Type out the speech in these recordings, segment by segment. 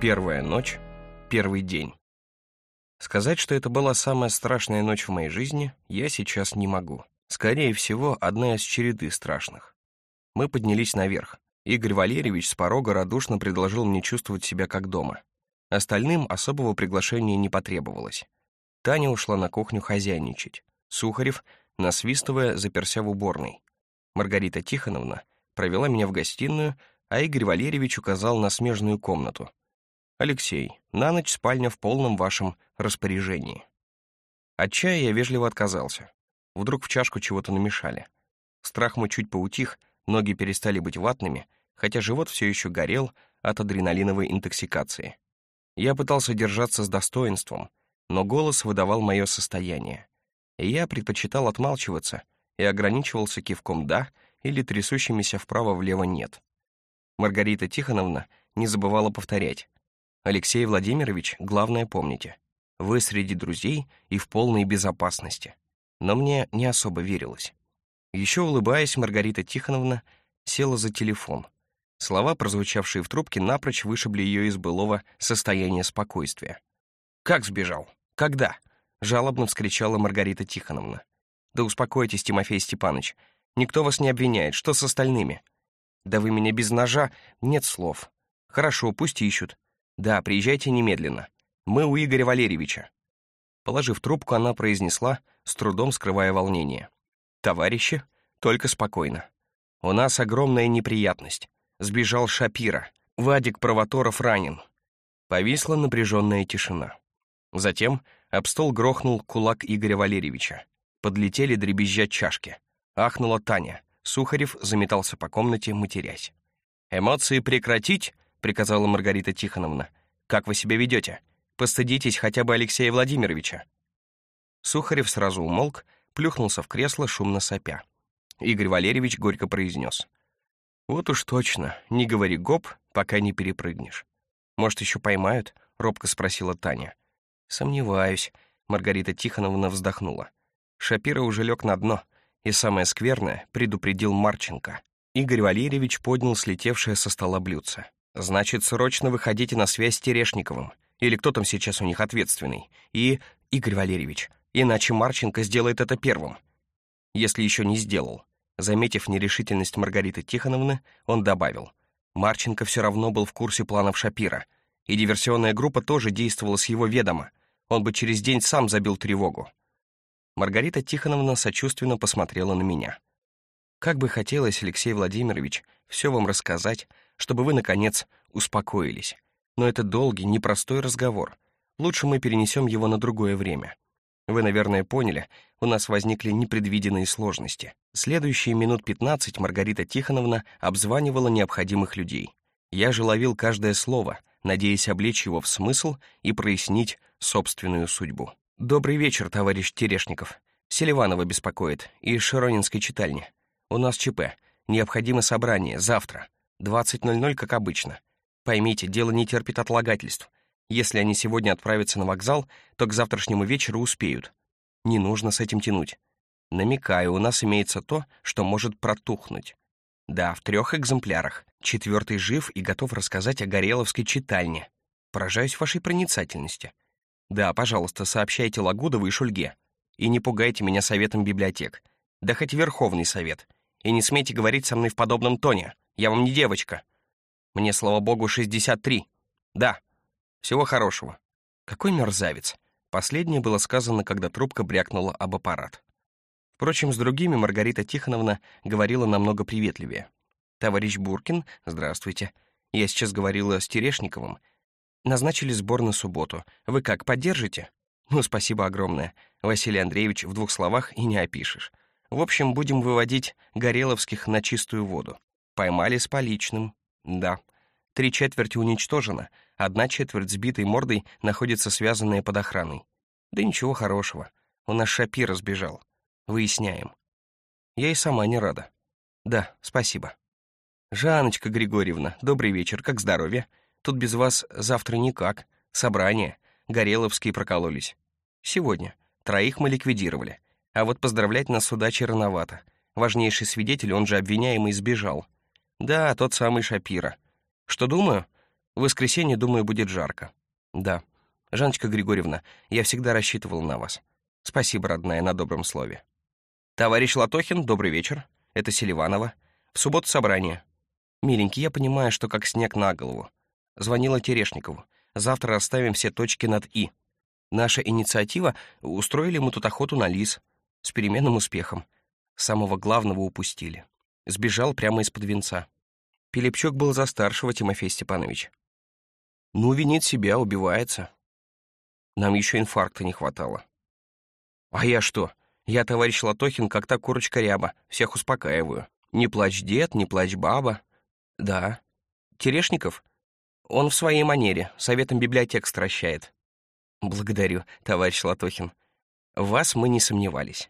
Первая ночь, первый день. Сказать, что это была самая страшная ночь в моей жизни, я сейчас не могу. Скорее всего, одна из череды страшных. Мы поднялись наверх. Игорь Валерьевич с порога радушно предложил мне чувствовать себя как дома. Остальным особого приглашения не потребовалось. Таня ушла на кухню хозяйничать. Сухарев, насвистывая, заперся в уборной. Маргарита Тихоновна провела меня в гостиную, а Игорь Валерьевич указал на смежную комнату. «Алексей, на ночь спальня в полном вашем распоряжении». От чая я вежливо отказался. Вдруг в чашку чего-то намешали. Страх мой чуть поутих, ноги перестали быть ватными, хотя живот все еще горел от адреналиновой интоксикации. Я пытался держаться с достоинством, но голос выдавал мое состояние. И я предпочитал отмалчиваться и ограничивался кивком «да» или трясущимися вправо-влево «нет». Маргарита Тихоновна не забывала повторять. «Алексей Владимирович, главное помните, вы среди друзей и в полной безопасности». Но мне не особо верилось. Еще улыбаясь, Маргарита Тихоновна села за телефон. Слова, прозвучавшие в трубке, напрочь вышибли ее из былого состояния спокойствия. «Как сбежал? Когда?» — жалобно вскричала Маргарита Тихоновна. «Да успокойтесь, Тимофей Степанович. Никто вас не обвиняет. Что с остальными?» «Да вы меня без ножа...» «Нет слов». «Хорошо, пусть ищут». «Да, приезжайте немедленно. Мы у Игоря Валерьевича». Положив трубку, она произнесла, с трудом скрывая волнение. «Товарищи, только спокойно. У нас огромная неприятность. Сбежал Шапира. Вадик Провоторов ранен». Повисла напряженная тишина. Затем об стол грохнул кулак Игоря Валерьевича. Подлетели дребезжать чашки. Ахнула Таня. Сухарев заметался по комнате, матерясь. «Эмоции прекратить!» — приказала Маргарита Тихоновна. «Как вы себя ведете? Постыдитесь хотя бы Алексея Владимировича». Сухарев сразу умолк, плюхнулся в кресло, шумно сопя. Игорь Валерьевич горько произнес. «Вот уж точно, не говори гоп, пока не перепрыгнешь. Может, еще поймают?» — робко спросила Таня. «Сомневаюсь», — Маргарита Тихоновна вздохнула. Шапира уже лег на дно, и самое скверное предупредил Марченко. Игорь Валерьевич поднял слетевшее со стола блюдце. «Значит, срочно выходите на связь с Терешниковым. Или кто там сейчас у них ответственный? И, Игорь Валерьевич, иначе Марченко сделает это первым. Если еще не сделал. Заметив нерешительность Маргариты Тихоновны, он добавил. Марченко все равно был в курсе планов Шапира, и диверсионная группа тоже действовала с его ведома. Он бы через день сам забил тревогу. Маргарита Тихоновна сочувственно посмотрела на меня. «Как бы хотелось, Алексей Владимирович, все вам рассказать, чтобы вы, наконец, успокоились. Но это долгий, непростой разговор. Лучше мы перенесем его на другое время. Вы, наверное, поняли, у нас возникли непредвиденные сложности. Следующие минут 15 Маргарита Тихоновна обзванивала необходимых людей. Я же ловил каждое слово, надеясь облечь его в смысл и прояснить собственную судьбу. «Добрый вечер, товарищ Терешников. Селиванова беспокоит, из Широнинской читальни. У нас ЧП. Необходимо собрание, завтра. 20.00, как обычно. Поймите, дело не терпит отлагательств. Если они сегодня отправятся на вокзал, то к завтрашнему вечеру успеют. Не нужно с этим тянуть. Намекаю, у нас имеется то, что может протухнуть. Да, в трех экземплярах. Четвертый жив и готов рассказать о Гореловской читальне. Поражаюсь вашей проницательности. Да, пожалуйста, сообщайте Лагудову и Шульге. И не пугайте меня советом библиотек. Да хоть Верховный совет. И не смейте говорить со мной в подобном тоне. Я вам не девочка. Мне, слава богу, 63. Да. Всего хорошего. Какой мерзавец. Последнее было сказано, когда трубка брякнула об аппарат. Впрочем, с другими Маргарита Тихоновна говорила намного приветливее. «Товарищ Буркин, здравствуйте. Я сейчас говорила с Терешниковым. Назначили сбор на субботу. Вы как, поддержите?» «Ну, спасибо огромное. Василий Андреевич в двух словах и не опишешь. В общем, будем выводить Гореловских на чистую воду. Поймали с поличным. Да. Три четверти уничтожено, одна четверть сбитой мордой находится связанная под охраной. Да ничего хорошего. У нас Шапира сбежал. Выясняем. Я и сама не рада. Да, спасибо. Жанночка Григорьевна, добрый вечер, как здоровье? Тут без вас завтра никак. Собрание. Гореловские прокололись. Сегодня. Троих мы ликвидировали. А вот поздравлять нас с удачей рановато. Важнейший свидетель, он же обвиняемый, сбежал. Да, тот самый Шапира. Что думаю? В воскресенье, думаю, будет жарко. Да. Жаночка Григорьевна, я всегда рассчитывал на вас. Спасибо, родная, на добром слове. Товарищ Латохин, добрый вечер. Это Селиванова. В субботу собрание. Миленький, я понимаю, что как снег на голову. Звонила Терешникову. Завтра расставим все точки над «и». Наша инициатива — устроили мы тут охоту на лис. С переменным успехом. Самого главного упустили. Сбежал прямо из-под венца. Пилипчук был за старшего, Тимофей Степанович. Ну, винит себя, убивается. Нам еще инфаркта не хватало. А я что? Я, товарищ Латохин, как та курочка ряба, всех успокаиваю. Не плачь, дед, не плачь, баба. Да. Терешников? Он в своей манере, советом библиотек стращает. Благодарю, товарищ Латохин. В вас мы не сомневались.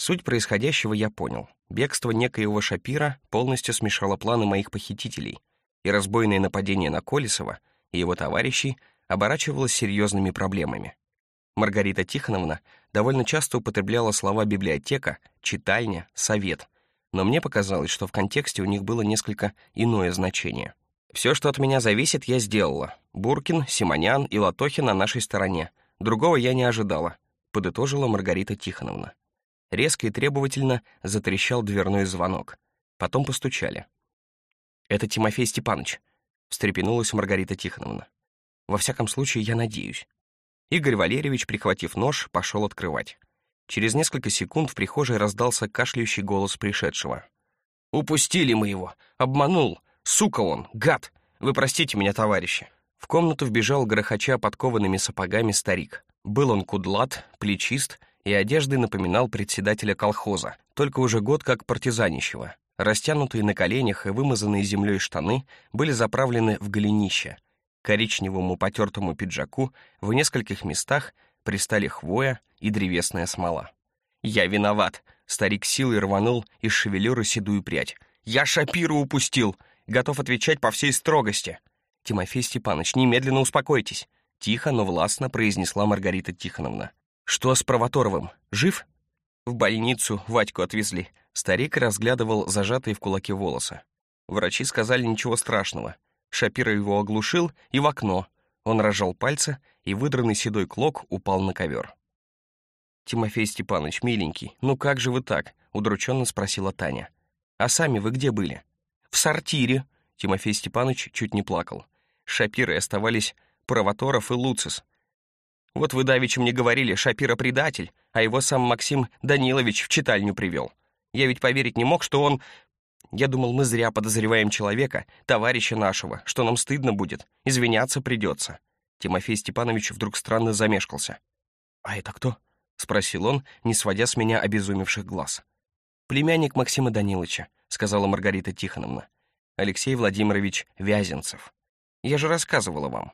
Суть происходящего я понял. Бегство некоего Шапира полностью смешало планы моих похитителей, и разбойное нападение на Колесова — и его товарищей оборачивалось серьезными проблемами. Маргарита Тихоновна довольно часто употребляла слова «библиотека», «читальня», «совет», но мне показалось, что в контексте у них было несколько иное значение. «Все, что от меня зависит, я сделала. Буркин, Симонян и Латохин на нашей стороне. Другого я не ожидала», — подытожила Маргарита Тихоновна. Резко и требовательно затрещал дверной звонок. Потом постучали. «Это Тимофей Степанович встрепенулась Маргарита Тихоновна. «Во всяком случае, я надеюсь». Игорь Валерьевич, прихватив нож, пошел открывать. Через несколько секунд в прихожей раздался кашляющий голос пришедшего. «Упустили мы его! Обманул! Сука он! Гад! Вы простите меня, товарищи!» В комнату вбежал грохоча подкованными сапогами старик. Был он кудлат, плечист и одеждой напоминал председателя колхоза, только уже год как партизанищего. Растянутые на коленях и вымазанные землей штаны были заправлены в голенище. Коричневому потертому пиджаку в нескольких местах пристали хвоя и древесная смола. «Я виноват!» — старик силой рванул из шевелюры седую прядь. «Я Шапиру упустил! Готов отвечать по всей строгости!» «Тимофей Степанович, немедленно успокойтесь!» Тихо, но властно произнесла Маргарита Тихоновна. «Что с Провоторовым? Жив?» «В больницу Вадьку отвезли. Старик разглядывал зажатые в кулаке волосы. Врачи сказали ничего страшного. Шапира его оглушил и в окно. Он разжал пальцы, и выдранный седой клок упал на ковер. «Тимофей Степанович, миленький, ну как же вы так?» — удрученно спросила Таня. «А сами вы где были?» «В сортире!» — Тимофей Степанович чуть не плакал. Шапиры оставались Провоторов и Луцис. «Вот вы давеча мне говорили, Шапира предатель, а его сам Максим Данилович в читальню привел. Я ведь поверить не мог, что он... Я думал, мы зря подозреваем человека, товарища нашего, что нам стыдно будет, извиняться придется. Тимофей Степанович вдруг странно замешкался. «А это кто?» — спросил он, не сводя с меня обезумевших глаз. «Племянник Максима Даниловича», — сказала Маргарита Тихоновна. «Алексей Владимирович Вязенцев. Я же рассказывала вам».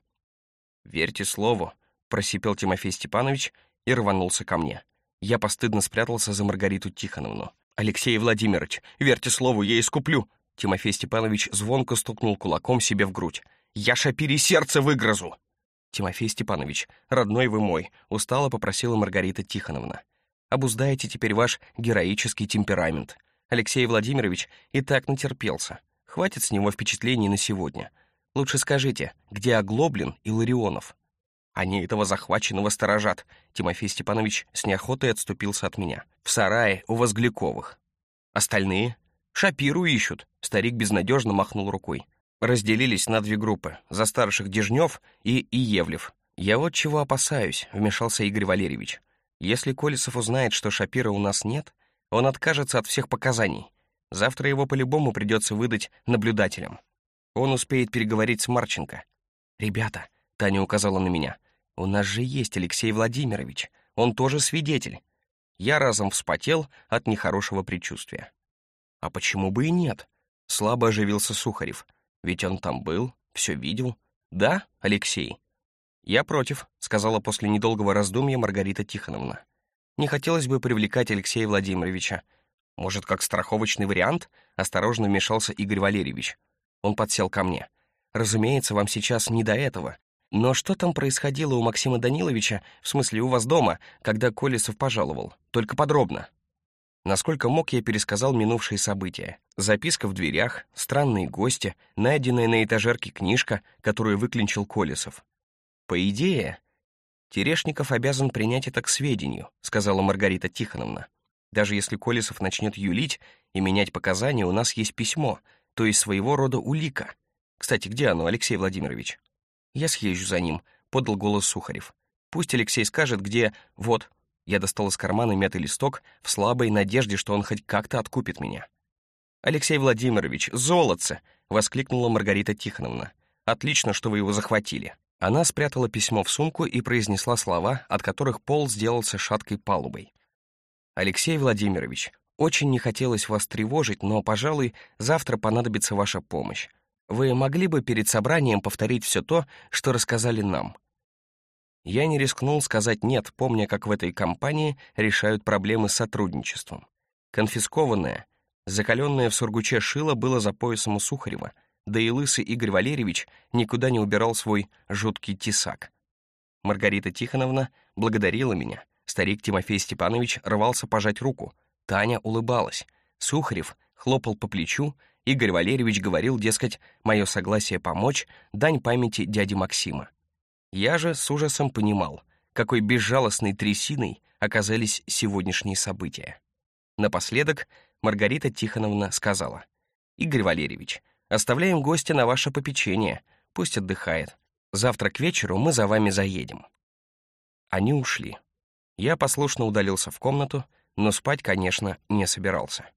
«Верьте слову», — просипел Тимофей Степанович и рванулся ко мне. Я постыдно спрятался за Маргариту Тихоновну. «Алексей Владимирович, верьте слову, я искуплю!» Тимофей Степанович звонко стукнул кулаком себе в грудь. «Я шапири сердце выгрызу!» «Тимофей Степанович, родной вы мой», — устало попросила Маргарита Тихоновна. «Обуздайте теперь ваш героический темперамент. Алексей Владимирович и так натерпелся. Хватит с него впечатлений на сегодня. Лучше скажите, где Оглоблин и Ларионов?» Они этого захваченного сторожат. Тимофей Степанович с неохотой отступился от меня. В сарае у Возгляковых. Остальные? Шапиру ищут. Старик безнадежно махнул рукой. Разделились на две группы. За старших Дежнев и Иевлев. Я вот чего опасаюсь, вмешался Игорь Валерьевич. Если Колесов узнает, что Шапира у нас нет, он откажется от всех показаний. Завтра его по-любому придется выдать наблюдателям. Он успеет переговорить с Марченко. «Ребята», — Таня указала на меня, «У нас же есть Алексей Владимирович, он тоже свидетель». Я разом вспотел от нехорошего предчувствия. «А почему бы и нет?» — слабо оживился Сухарев. «Ведь он там был, все видел. Да, Алексей?» «Я против», — сказала после недолгого раздумья Маргарита Тихоновна. «Не хотелось бы привлекать Алексея Владимировича. Может, как страховочный вариант?» — осторожно вмешался Игорь Валерьевич. Он подсел ко мне. «Разумеется, вам сейчас не до этого. Но что там происходило у Максима Даниловича, в смысле у вас дома, когда Колесов пожаловал? Только подробно. Насколько мог, я пересказал минувшие события. Записка в дверях, странные гости, найденная на этажерке книжка, которую выклинчил Колесов. По идее, Терешников обязан принять это к сведению, сказала Маргарита Тихоновна. Даже если Колесов начнет юлить и менять показания, у нас есть письмо, то есть своего рода улика. Кстати, где оно, Алексей Владимирович? Я съезжу за ним, подал голос Сухарев. Пусть Алексей скажет, где... Вот, я достал из кармана мятый листок в слабой надежде, что он хоть как-то откупит меня. «Алексей Владимирович, золотце!» — воскликнула Маргарита Тихоновна. «Отлично, что вы его захватили». Она спрятала письмо в сумку и произнесла слова, от которых пол сделался шаткой палубой. «Алексей Владимирович, очень не хотелось вас тревожить, но, пожалуй, завтра понадобится ваша помощь. Вы могли бы перед собранием повторить все то, что рассказали нам?» Я не рискнул сказать «нет», помня, как в этой компании решают проблемы с сотрудничеством. Конфискованное, закаленное в Сургуче шило было за поясом у Сухарева, да и лысый Игорь Валерьевич никуда не убирал свой жуткий тесак. Маргарита Тихоновна благодарила меня, старик Тимофей Степанович рвался пожать руку, Таня улыбалась, Сухарев хлопал по плечу, Игорь Валерьевич говорил, дескать, мое согласие помочь, дань памяти дяди Максима. Я же с ужасом понимал, какой безжалостной трясиной оказались сегодняшние события. Напоследок Маргарита Тихоновна сказала, «Игорь Валерьевич, оставляем гостя на ваше попечение, пусть отдыхает. Завтра к вечеру мы за вами заедем». Они ушли. Я послушно удалился в комнату, но спать, конечно, не собирался.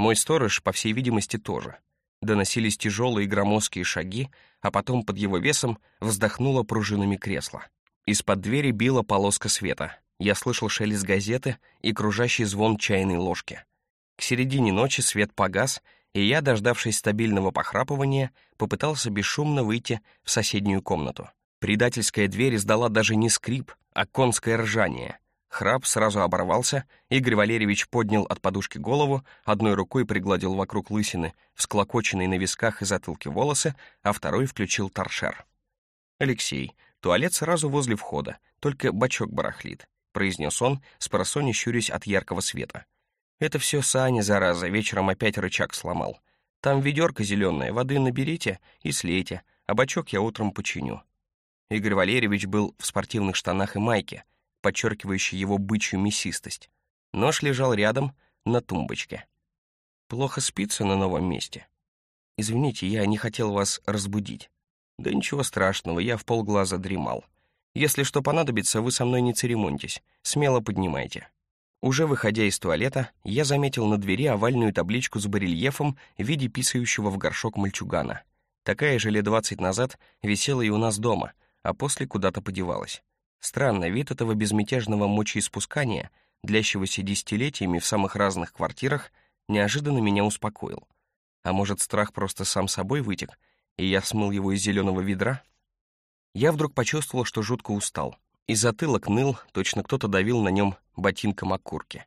Мой сторож, по всей видимости, тоже — Доносились тяжелые громоздкие шаги, а потом под его весом вздохнуло пружинами кресла. Из-под двери била полоска света. Я слышал шелест газеты и кружащий звон чайной ложки. К середине ночи свет погас, и я, дождавшись стабильного похрапывания, попытался бесшумно выйти в соседнюю комнату. Предательская дверь издала даже не скрип, а конское ржание — Храп сразу оборвался, Игорь Валерьевич поднял от подушки голову, одной рукой пригладил вокруг лысины, всклокоченные на висках и затылке волосы, а второй включил торшер. «Алексей, туалет сразу возле входа, только бачок барахлит», — произнес он, с просони щурясь от яркого света. «Это все Саня, зараза, вечером опять рычаг сломал. Там ведерко зеленое, воды наберите и слейте, а бачок я утром починю». Игорь Валерьевич был в спортивных штанах и майке, подчеркивающий его бычью мясистость. Нож лежал рядом, на тумбочке. Плохо спится на новом месте. Извините, я не хотел вас разбудить. Да ничего страшного, я в полглаза дремал. Если что понадобится, вы со мной не церемоньтесь, смело поднимайте. Уже выходя из туалета, я заметил на двери овальную табличку с барельефом в виде писающего в горшок мальчугана. Такая же лет двадцать назад висела и у нас дома, а после куда-то подевалась. Странно, вид этого безмятежного мочеиспускания, длящегося десятилетиями в самых разных квартирах, неожиданно меня успокоил. А может, страх просто сам собой вытек, и я смыл его из зеленого ведра? Я вдруг почувствовал, что жутко устал, и затылок ныл, точно кто-то давил на нем ботинком окурки.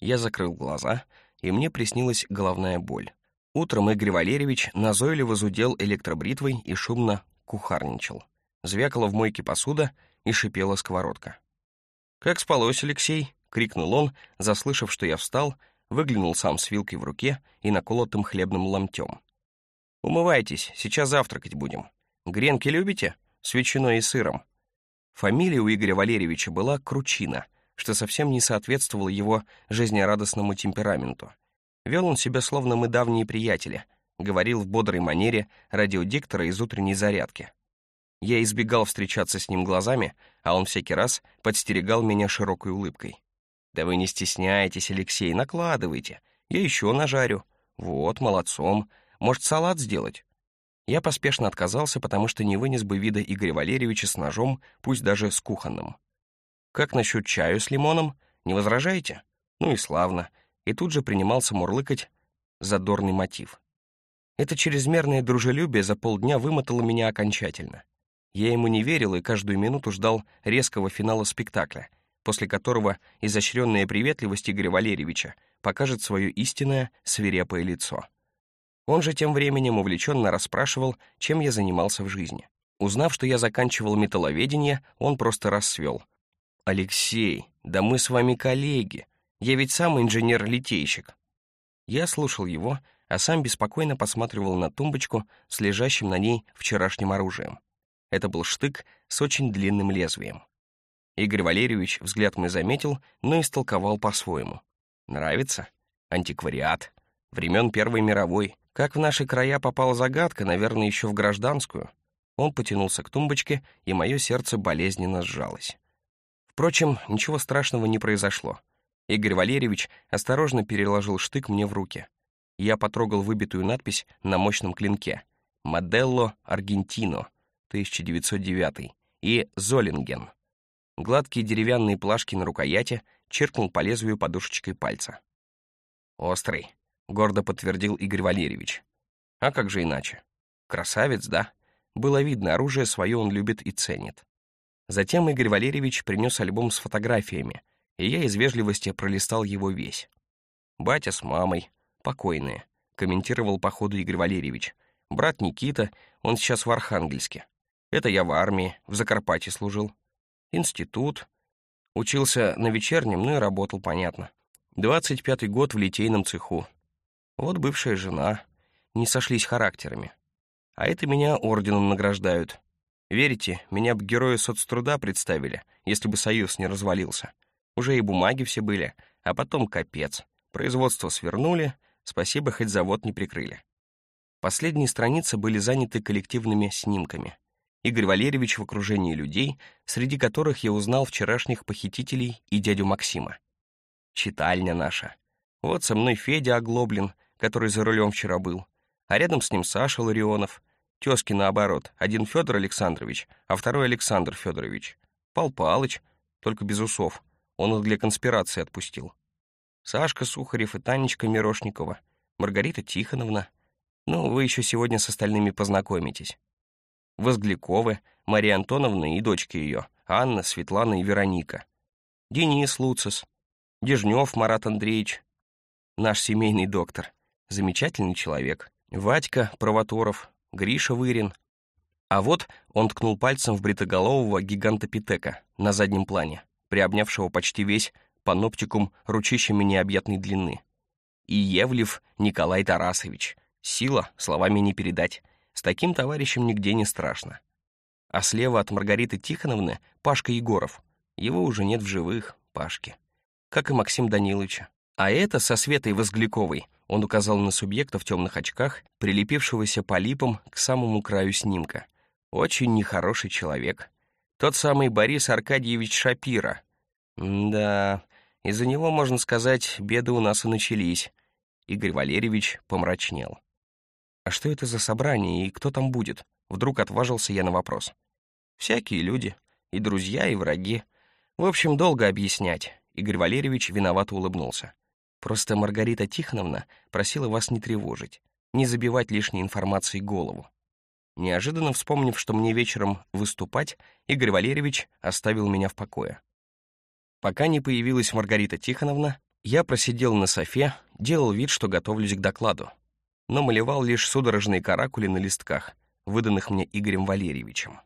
Я закрыл глаза, и мне приснилась головная боль. Утром Игорь Валерьевич назойливо зудел электробритвой и шумно кухарничал. Звякала в мойке посуда — и шипела сковородка. «Как спалось, Алексей?» — крикнул он, заслышав, что я встал, выглянул сам с вилкой в руке и наколотым хлебным ломтем. «Умывайтесь, сейчас завтракать будем. Гренки любите? С ветчиной и сыром». Фамилия у Игоря Валерьевича была Кручина, что совсем не соответствовало его жизнерадостному темпераменту. Вел он себя словно мы давние приятели, говорил в бодрой манере радиодиктора из утренней зарядки. Я избегал встречаться с ним глазами, а он всякий раз подстерегал меня широкой улыбкой. «Да вы не стесняйтесь, Алексей, накладывайте. Я еще нажарю. Вот, молодцом. Может, салат сделать?» Я поспешно отказался, потому что не вынес бы вида Игоря Валерьевича с ножом, пусть даже с кухонным. «Как насчет чаю с лимоном? Не возражаете?» Ну и славно. И тут же принимался мурлыкать задорный мотив. Это чрезмерное дружелюбие за полдня вымотало меня окончательно. Я ему не верил и каждую минуту ждал резкого финала спектакля, после которого изощренная приветливость Игоря Валерьевича покажет свое истинное свирепое лицо. Он же тем временем увлеченно расспрашивал, чем я занимался в жизни. Узнав, что я заканчивал металловедение, он просто рассвел. «Алексей, да мы с вами коллеги. Я ведь сам инженер-литейщик». Я слушал его, а сам беспокойно посматривал на тумбочку с лежащим на ней вчерашним оружием. Это был штык с очень длинным лезвием. Игорь Валерьевич взгляд мой заметил, но истолковал по-своему. Нравится? Антиквариат. Времен Первой мировой. Как в наши края попала загадка, наверное, еще в гражданскую. Он потянулся к тумбочке, и мое сердце болезненно сжалось. Впрочем, ничего страшного не произошло. Игорь Валерьевич осторожно переложил штык мне в руки. Я потрогал выбитую надпись на мощном клинке «Моделло Аргентино, 1909» и «Золинген». Гладкие деревянные плашки на рукояти чиркнул по лезвию подушечкой пальца. «Острый», — гордо подтвердил Игорь Валерьевич. «А как же иначе? Красавец, да?» Было видно, оружие свое он любит и ценит. Затем Игорь Валерьевич принес альбом с фотографиями, и я из вежливости пролистал его весь. Батя с мамой, покойные, комментировал по ходу Игорь Валерьевич. Брат Никита, он сейчас в Архангельске. Это я в армии, в Закарпатье служил. Институт. Учился на вечернем, ну и работал, понятно. Двадцать пятый год в литейном цеху. Вот бывшая жена. Не сошлись характерами. А это меня орденом награждают. Верите, меня бы героя соцтруда представили, если бы союз не развалился. Уже и бумаги все были, а потом капец. Производство свернули, спасибо, хоть завод не прикрыли. Последние страницы были заняты коллективными снимками. Игорь Валерьевич в окружении людей, среди которых я узнал вчерашних похитителей и дядю Максима. Читальня наша. Вот со мной Федя Оглоблин, который за рулем вчера был, а рядом с ним Саша Ларионов, тезки наоборот, один Федор Александрович, а второй Александр Федорович. Пал Палыч, только без усов, он их для конспирации отпустил. Сашка Сухарев и Танечка Мирошникова, Маргарита Тихоновна. Ну, вы еще сегодня с остальными познакомитесь. Возгляковы, Мария Антоновна и дочки ее, Анна, Светлана и Вероника. Денис Луцис, Дежнев Марат Андреевич, наш семейный доктор, замечательный человек. Вадька Провоторов, Гриша Вырин. А вот он ткнул пальцем в бритоголового гиганта Питека на заднем плане, приобнявшего почти весь паноптикум ручищами необъятной длины. И Евлев Николай Тарасович. Сила, словами не передать. С таким товарищем нигде не страшно. А слева от Маргариты Тихоновны Пашка Егоров. Его уже нет в живых, Пашки. Как и Максим Даниловича. А это со Светой Возгляковой — он указал на субъекта в темных очках, прилепившегося по липам к самому краю снимка. Очень нехороший человек. Тот самый Борис Аркадьевич Шапира. да, из-за него, можно сказать, беды у нас и начались. Игорь Валерьевич помрачнел. «А что это за собрание и кто там будет?» Вдруг отважился я на вопрос. «Всякие люди. И друзья, и враги. В общем, долго объяснять». Игорь Валерьевич виновато улыбнулся. Просто Маргарита Тихоновна просила вас не тревожить, не забивать лишней информацией голову. Неожиданно вспомнив, что мне вечером выступать, Игорь Валерьевич оставил меня в покое. Пока не появилась Маргарита Тихоновна, я просидел на софе, делал вид, что готовлюсь к докладу, но малевал лишь судорожные каракули на листках, выданных мне Игорем Валерьевичем.